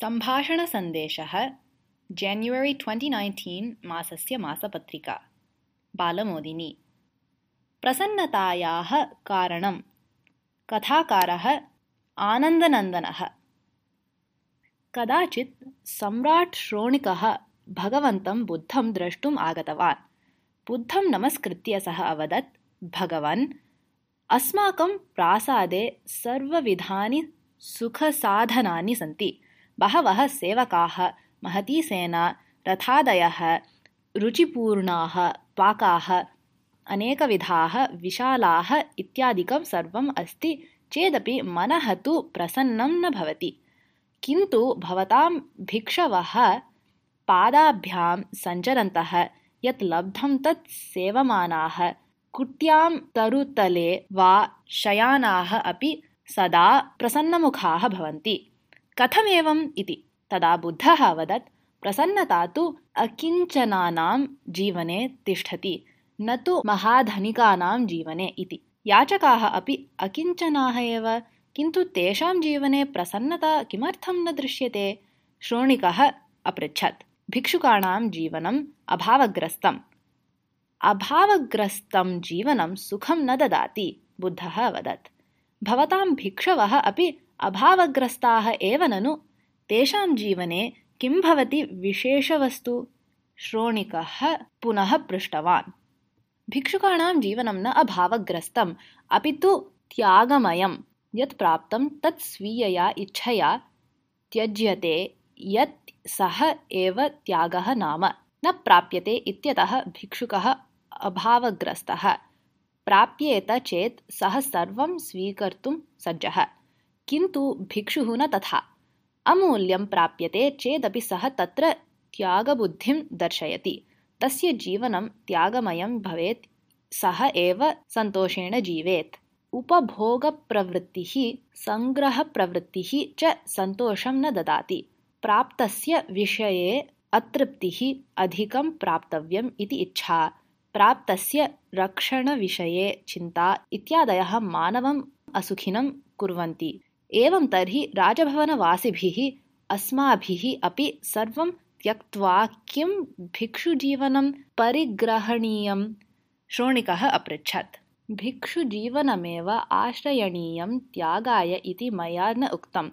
सम्भाषणसन्देशः जान्युवरि twenty nineteen मासस्य मासपत्रिका। बालमोदिनी। प्रसन्नतायाः कारणं। कथाकारः आनन्दनन्दनः। कदाचित् सम्राट् श्रोणिकः भगवन्तं बुद्धं द्रष्टुम् आगतवान्। बुद्धं नमस्कृत्य सः अवदत् भगवन् अस्माकं प्रासादे सर्वविधानि सुखसाधनानि सन्ति बहवः सेवकाः महती सेना रथादयः रुचिपूर्णाः पाकाः अनेकविधाः विशालाः इत्यादिकं सर्वम् अस्ति चेदपि मनः तु प्रसन्नं न भवति। किन्तु भवतां भिक्षवः पादाभ्यां सञ्चरन्तः यत् लब्धं तत् सेवमानाः कुट्यां तरुतले वा शयानाः अपि सदा प्रसन्नमुखाः भवन्ति कथमेवम् इति। तदा बुद्धः अवदत् प्रसन्नता तु अकिञ्चनानां जीवने तिष्ठति न तु महाधनिकानां जीवने इति। याचकाः अपि अकिञ्चनाः एव किन्तु तेषां जीवने प्रसन्नता किमर्थं न दृश्यते? श्रोणिकः अपृच्छत्। भिक्षुकाणां जीवनम् अभावग्रस्तम्। अभावग्रस्तं जीवनं सुखं न ददाति बुद्धः अवदत्। भवतां भिक्षवः अपि अभावग्रस्ताः एव ननु। तेषां जीवने किं भवति विशेषवस्तु? श्रोणिकः पुनः पृष्टवान्। भिक्षुकाणां जीवनं न अभावग्रस्तम् अपि तु त्यागमयं यत् प्राप्तं तत् स्वीयया इच्छया त्यज्यते यत् सः एव त्यागः नाम। न प्राप्यते इत्यतः भिक्षुकः अभावग्रस्तः। प्राप्येत चेत् सः सर्वं स्वीकर्तुं सज्जः किन्तु भिक्षुः न तथा। अमूल्यं प्राप्यते चेदपि सः तत्र त्यागबुद्धिं दर्शयति। तस्य जीवनं त्यागमयं भवेत् सः एव सन्तोषेण जीवेत्। उपभोगप्रवृत्तिः सङ्ग्रहप्रवृत्तिः च सन्तोषं न ददाति। प्राप्तस्य विषये अतृप्तिः अधिकं प्राप्तव्यम् इति इच्छा। प्राप्तस्य रक्षणविषये चिन्ता इत्यादयः मानवम् असुखिनं कुर्वन्ति एवं तर्हि राजभवनवासिभिः अस्माभिः अपि सर्वं त्यक्त्वा किं भिक्षुजीवनं परिग्रहणीयं? श्रोणिकः अपृच्छत्। भिक्षुजीवनमेव आश्रयणीयं त्यागाय इति मया न उक्तं।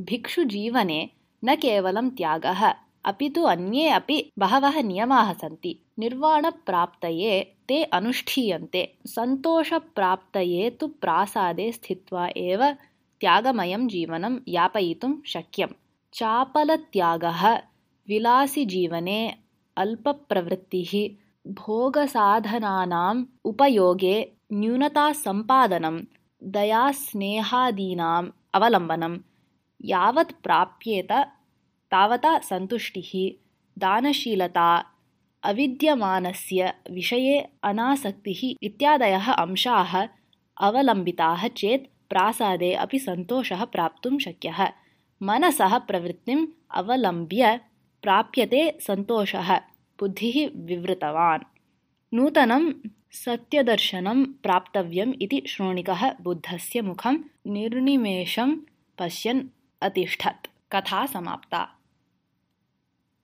भिक्षुजीवने न केवलं त्यागः अपि तु अन्ये अपि बहवः नियमाः सन्ति। निर्वाणप्राप्तये ते अनुष्ठीयन्ते सन्तोषप्राप्तये तु प्रासादे स्थित्वा एव त्यागमयं जीवनं यापयितुं शक्यं चापलत्यागः विलासिजीवने अल्पप्रवृत्तिः भोगसाधनानाम् उपयोगे न्यूनतासम्पादनं दयास्नेहादीनाम् अवलम्बनं यावत् प्राप्येत तावता सन्तुष्टिः दानशीलता अविद्यमानस्य विषये अनासक्तिः इत्यादयः अंशाः अवलम्बिताः चेत् प्रासादे अपि सन्तोषः प्राप्तुं शक्यः। मनसः प्रवृत्तिम् अवलम्ब्य प्राप्यते सन्तोषः। बुद्धिः विवृतवान्। नूतनं सत्यदर्शनं प्राप्तव्यम् इति श्रोणिकः बुद्धस्य मुखं निर्निमेषं पश्यन् अतिष्ठत्। कथा समाप्ता